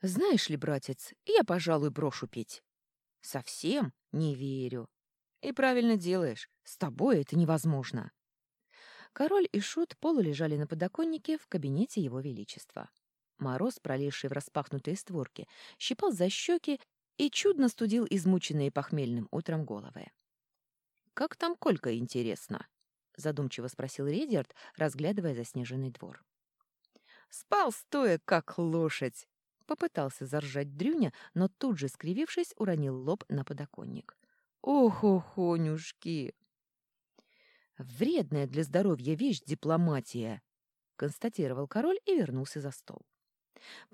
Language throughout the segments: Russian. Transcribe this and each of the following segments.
Знаешь ли, братец, я, пожалуй, брошу пить. Совсем не верю. И правильно делаешь. С тобой это невозможно. Король и Шут полулежали на подоконнике в кабинете его величества. Мороз, пролезший в распахнутые створки, щипал за щеки и чудно студил измученные похмельным утром головы. «Как там Колька, интересно?» — задумчиво спросил Редиард, разглядывая заснеженный двор. «Спал стоя, как лошадь!» — попытался заржать Дрюня, но тут же, скривившись, уронил лоб на подоконник. «Ох, охонюшки!» «Вредная для здоровья вещь дипломатия!» — констатировал король и вернулся за стол.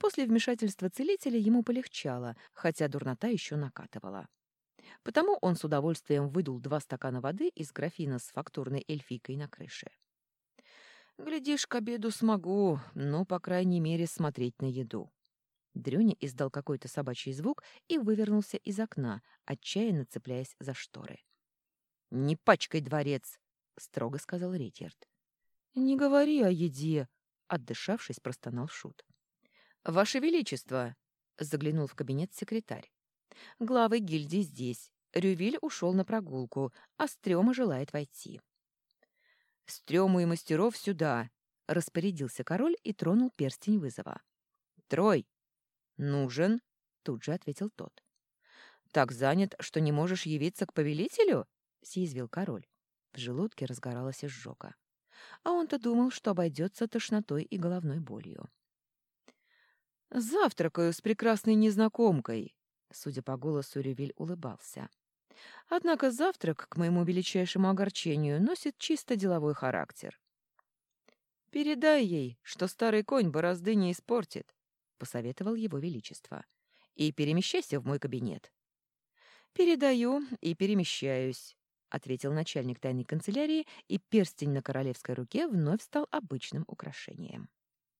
После вмешательства целителя ему полегчало, хотя дурнота еще накатывала. Потому он с удовольствием выдул два стакана воды из графина с фактурной эльфийкой на крыше. «Глядишь, к обеду смогу, но, по крайней мере, смотреть на еду». Дрюня издал какой-то собачий звук и вывернулся из окна, отчаянно цепляясь за шторы. «Не пачкай дворец!» — строго сказал Ретьярд. «Не говори о еде!» — отдышавшись, простонал Шут. «Ваше Величество!» — заглянул в кабинет секретарь. «Главы гильдии здесь. Рювиль ушел на прогулку, а Стрёма желает войти». «Стрёму и мастеров сюда!» — распорядился король и тронул перстень вызова. «Трой!» «Нужен!» — тут же ответил тот. «Так занят, что не можешь явиться к повелителю?» — съязвил король. В желудке разгоралась изжога. А он-то думал, что обойдется тошнотой и головной болью. «Завтракаю с прекрасной незнакомкой», — судя по голосу, Ревиль улыбался. «Однако завтрак, к моему величайшему огорчению, носит чисто деловой характер». «Передай ей, что старый конь борозды не испортит», — посоветовал его величество. «И перемещайся в мой кабинет». «Передаю и перемещаюсь», — ответил начальник тайной канцелярии, и перстень на королевской руке вновь стал обычным украшением.